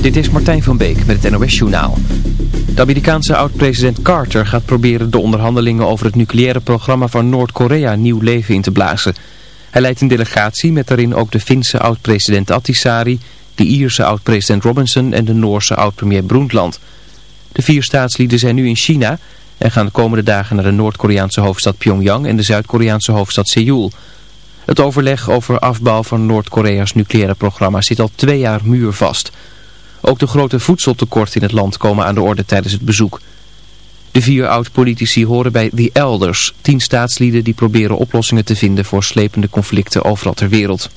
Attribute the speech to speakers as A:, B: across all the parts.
A: Dit is Martijn van Beek met het NOS Journaal. De Amerikaanse oud-president Carter gaat proberen de onderhandelingen over het nucleaire programma van Noord-Korea nieuw leven in te blazen. Hij leidt een delegatie met daarin ook de Finse oud-president Attisari, de Ierse oud-president Robinson en de Noorse oud-premier Brundtland. De vier staatslieden zijn nu in China en gaan de komende dagen naar de Noord-Koreaanse hoofdstad Pyongyang en de Zuid-Koreaanse hoofdstad Seoul. Het overleg over afbouw van Noord-Korea's nucleaire programma zit al twee jaar muurvast. Ook de grote voedseltekorten in het land komen aan de orde tijdens het bezoek. De vier oud-politici horen bij The Elders, tien staatslieden die proberen oplossingen te vinden voor slepende conflicten overal ter wereld.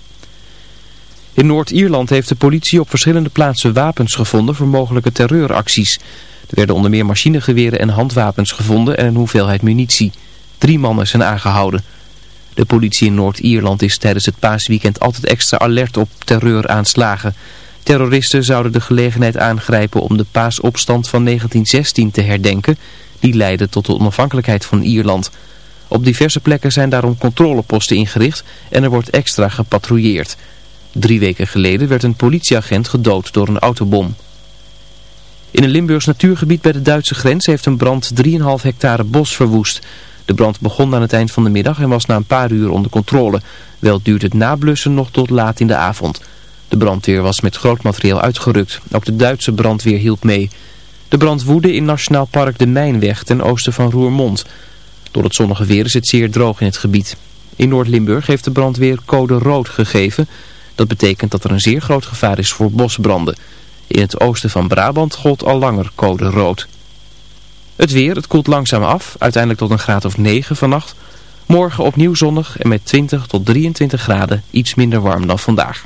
A: In Noord-Ierland heeft de politie op verschillende plaatsen wapens gevonden voor mogelijke terreuracties. Er werden onder meer machinegeweren en handwapens gevonden en een hoeveelheid munitie. Drie mannen zijn aangehouden. De politie in Noord-Ierland is tijdens het paasweekend altijd extra alert op terreuraanslagen. Terroristen zouden de gelegenheid aangrijpen om de paasopstand van 1916 te herdenken. Die leidde tot de onafhankelijkheid van Ierland. Op diverse plekken zijn daarom controleposten ingericht en er wordt extra gepatrouilleerd. Drie weken geleden werd een politieagent gedood door een autobom. In een Limburgs natuurgebied bij de Duitse grens heeft een brand 3,5 hectare bos verwoest. De brand begon aan het eind van de middag en was na een paar uur onder controle. Wel duurt het nablussen nog tot laat in de avond. De brandweer was met groot materieel uitgerukt. Ook de Duitse brandweer hielp mee. De brand woedde in Nationaal Park de Mijnweg ten oosten van Roermond. Door het zonnige weer is het zeer droog in het gebied. In Noord-Limburg heeft de brandweer code rood gegeven. Dat betekent dat er een zeer groot gevaar is voor bosbranden. In het oosten van Brabant gold al langer code rood. Het weer, het koelt langzaam af, uiteindelijk tot een graad of 9 vannacht. Morgen opnieuw zonnig en met 20 tot 23 graden iets minder warm dan vandaag.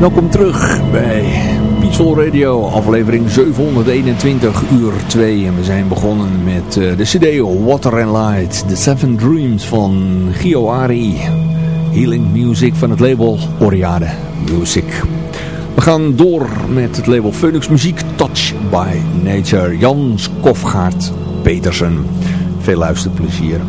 B: Welkom terug bij Peaceful Radio, aflevering 721 uur 2. En we zijn begonnen met uh, de cd Water and Light, The Seven Dreams van Gio Ari. Healing Music van het label Oriade Music. We gaan door met het label Phoenix Muziek, Touch by Nature. Jan Skofgaard Petersen. Veel luisterplezier.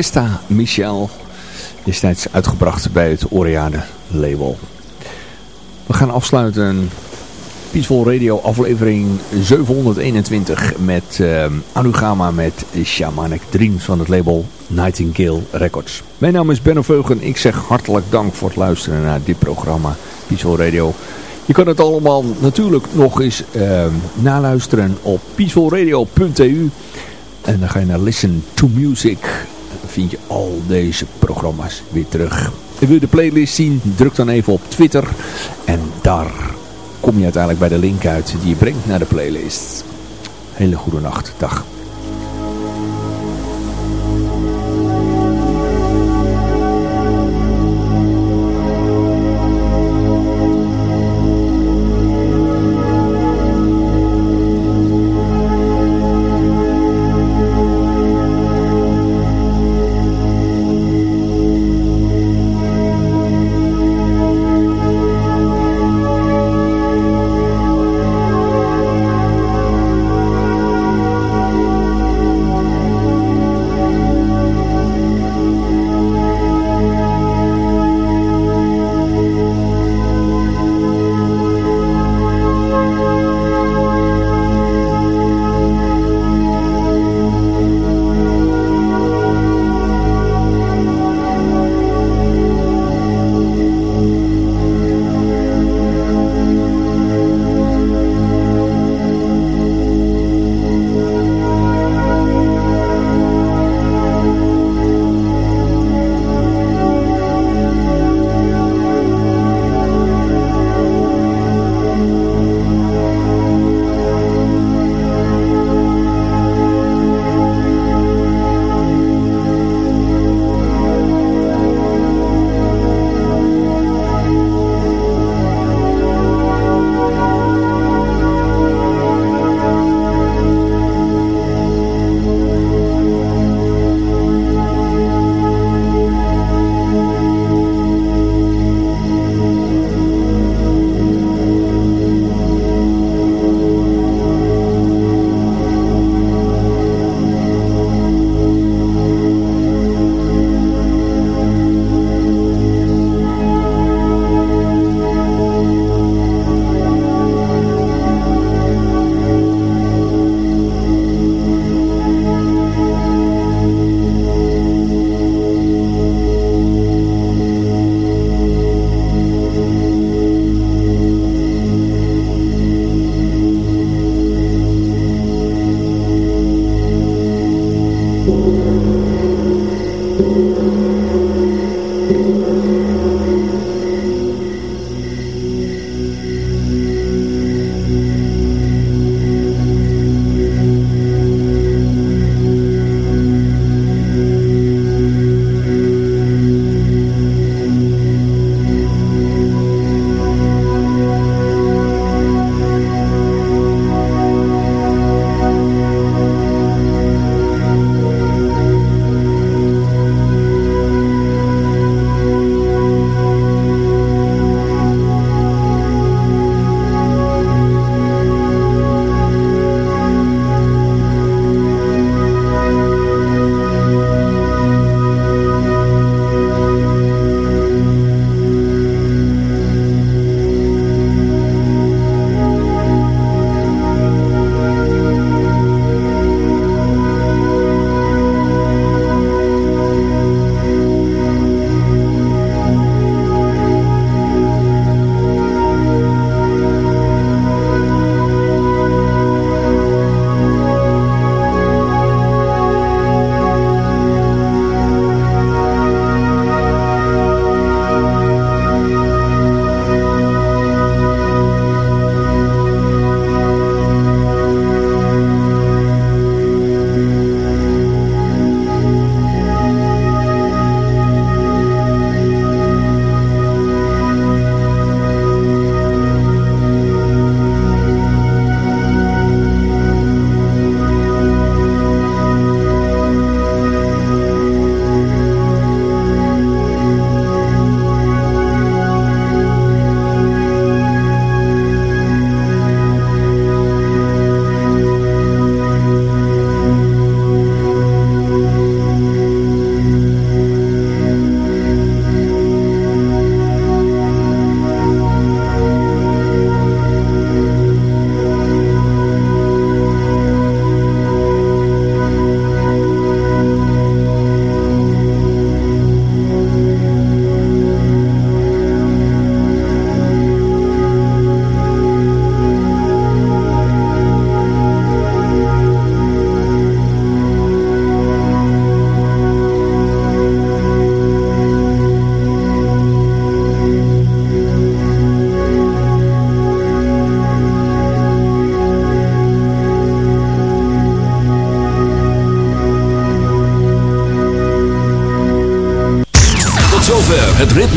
B: Christa Michel. Destijds uitgebracht bij het Oriade label. We gaan afsluiten Peaceful Radio aflevering 721 met uh, Anugama met Shamanic Dreams van het label Nightingale Records. Mijn naam is Benno Veugen. Ik zeg hartelijk dank voor het luisteren naar dit programma Peaceful Radio. Je kan het allemaal natuurlijk nog eens uh, naluisteren op peacefulradio.eu en dan ga je naar Listen to Music. Vind je al deze programma's weer terug. Wil je de playlist zien? Druk dan even op Twitter en daar kom je uiteindelijk bij de link uit die je brengt naar de playlist. Hele goede nacht. Dag.